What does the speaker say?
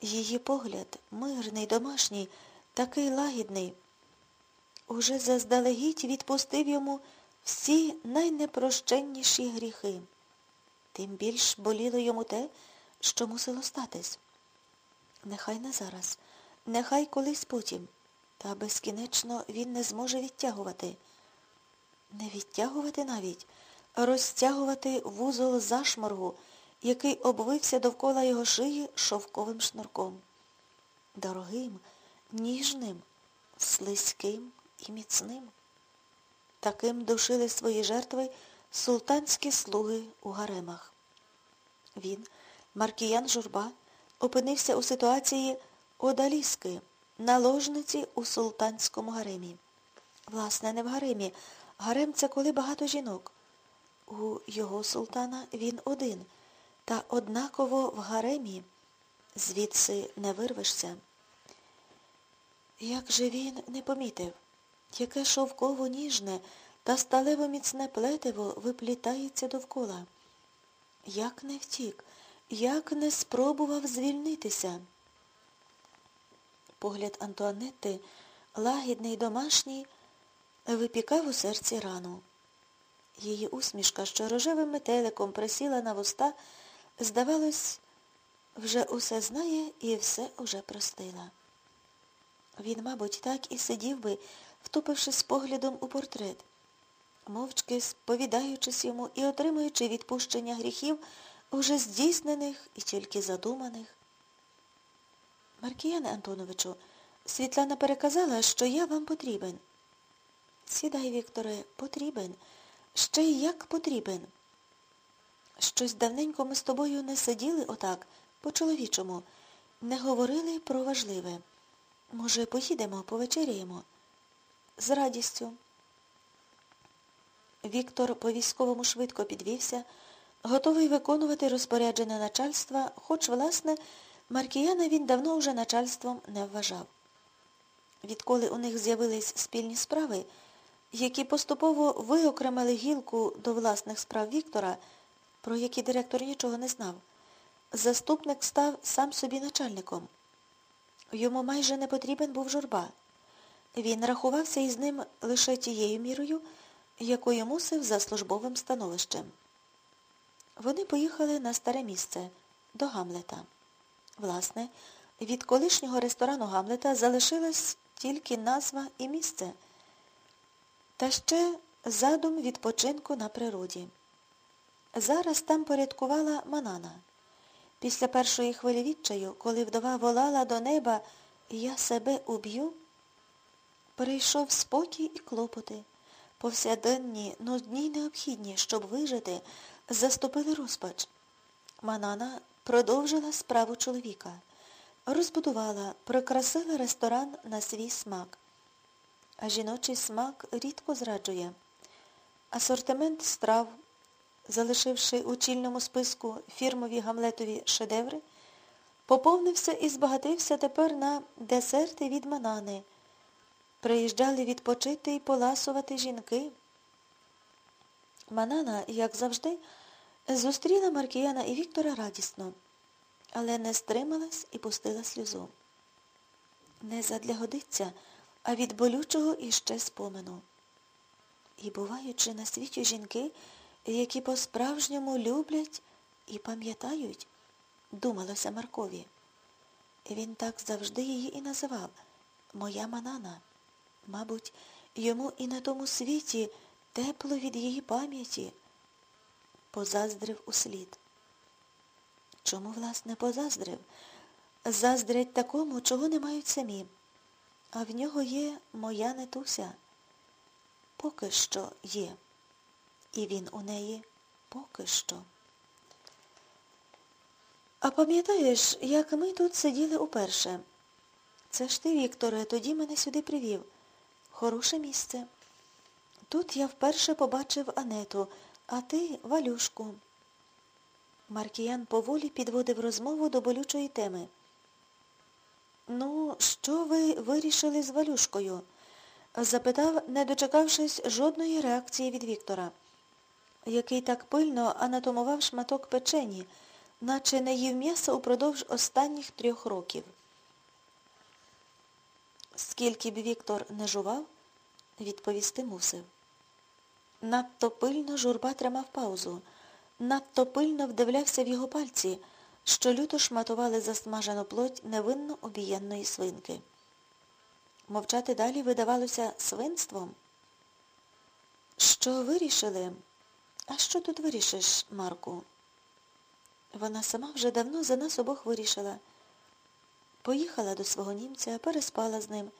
Її погляд, мирний, домашній, такий лагідний, уже заздалегідь відпустив йому всі найнепрощенніші гріхи. Тим більш боліло йому те, що мусило статись. Нехай не зараз, нехай колись потім, та безкінечно він не зможе відтягувати. Не відтягувати навіть, розтягувати вузол зашморгу, який обвився довкола його шиї шовковим шнурком. Дорогим, ніжним, слизьким і міцним. Таким душили свої жертви султанські слуги у гаремах. Він, Маркіян Журба, опинився у ситуації одаліски, наложниці у султанському гаремі. Власне, не в гаремі. Гарем це коли багато жінок. У його султана він один, та однаково в гаремі звідси не вирвешся. Як же він не помітив, яке шовково ніжне та сталево міцне плетиво виплітається довкола. Як не втік, як не спробував звільнитися. Погляд Антуанетти, лагідний домашній, випікав у серці рану. Її усмішка, що рожевим метеликом присіла на вуста, здавалось, вже усе знає і все уже простила. Він, мабуть, так і сидів би, втупившись поглядом у портрет, мовчки сповідаючись йому і отримуючи відпущення гріхів, уже здійснених і тільки задуманих. Маркіяне Антоновичу, Світлана переказала, що я вам потрібен. Сідай, Вікторе, потрібен. Ще й як потрібен. Щось давненько ми з тобою не сиділи отак, по-чоловічому, не говорили про важливе. Може, поїдемо, повечеряємо? З радістю. Віктор по-військовому швидко підвівся, готовий виконувати розпорядження начальства, хоч, власне, Маркіяна він давно вже начальством не вважав. Відколи у них з'явились спільні справи, які поступово виокремили гілку до власних справ Віктора, про які директор нічого не знав, заступник став сам собі начальником. Йому майже не потрібен був журба. Він рахувався із ним лише тією мірою, якою мусив за службовим становищем. Вони поїхали на старе місце, до Гамлета. Власне, від колишнього ресторану Гамлета залишилась тільки назва і місце, та ще задум відпочинку на природі. Зараз там порядкувала Манана. Після першої хвилі відчаю, коли вдова волала до неба Я себе уб'ю, перейшов спокій і клопоти, повсяденні, нудні й необхідні, щоб вижити, заступили розпач. Манана продовжила справу чоловіка, розбудувала, прикрасила ресторан на свій смак. А жіночий смак рідко зраджує. Асортимент страв залишивши у чільному списку фірмові гамлетові шедеври, поповнився і збагатився тепер на десерти від манани. Приїжджали відпочити і поласувати жінки. Манана, як завжди, зустріла Маркіяна і Віктора радісно, але не стрималась і пустила сльозу. Не задля годиться, а від болючого іще спомену. І буваючи на світі жінки, які по-справжньому люблять і пам'ятають, думалося Маркові. Він так завжди її і називав Моя манана. Мабуть, йому і на тому світі тепло від її пам'яті. Позаздрив услід. Чому, власне, позаздрив? Заздрять такому, чого не мають самі. А в нього є моя нетуся. Поки що є. І він у неї поки що. А пам'ятаєш, як ми тут сиділи уперше? Це ж ти, Вікторе, тоді мене сюди привів. Хороше місце. Тут я вперше побачив Анету, а ти Валюшку. Маркіян поволі підводив розмову до болючої теми. Ну, що ви вирішили з Валюшкою? запитав, не дочекавшись жодної реакції від Віктора який так пильно анатомував шматок печені, наче не їв м'яса упродовж останніх трьох років. Скільки б Віктор не жував, відповісти мусив. Надто пильно журба тримав паузу, надто пильно вдивлявся в його пальці, що люто шматували засмажену плоть невинно обієнної свинки. Мовчати далі видавалося свинством. Що вирішили? А що тут вирішиш, Марку? Вона сама вже давно за нас обох вирішила. Поїхала до свого німця, переспала з ним.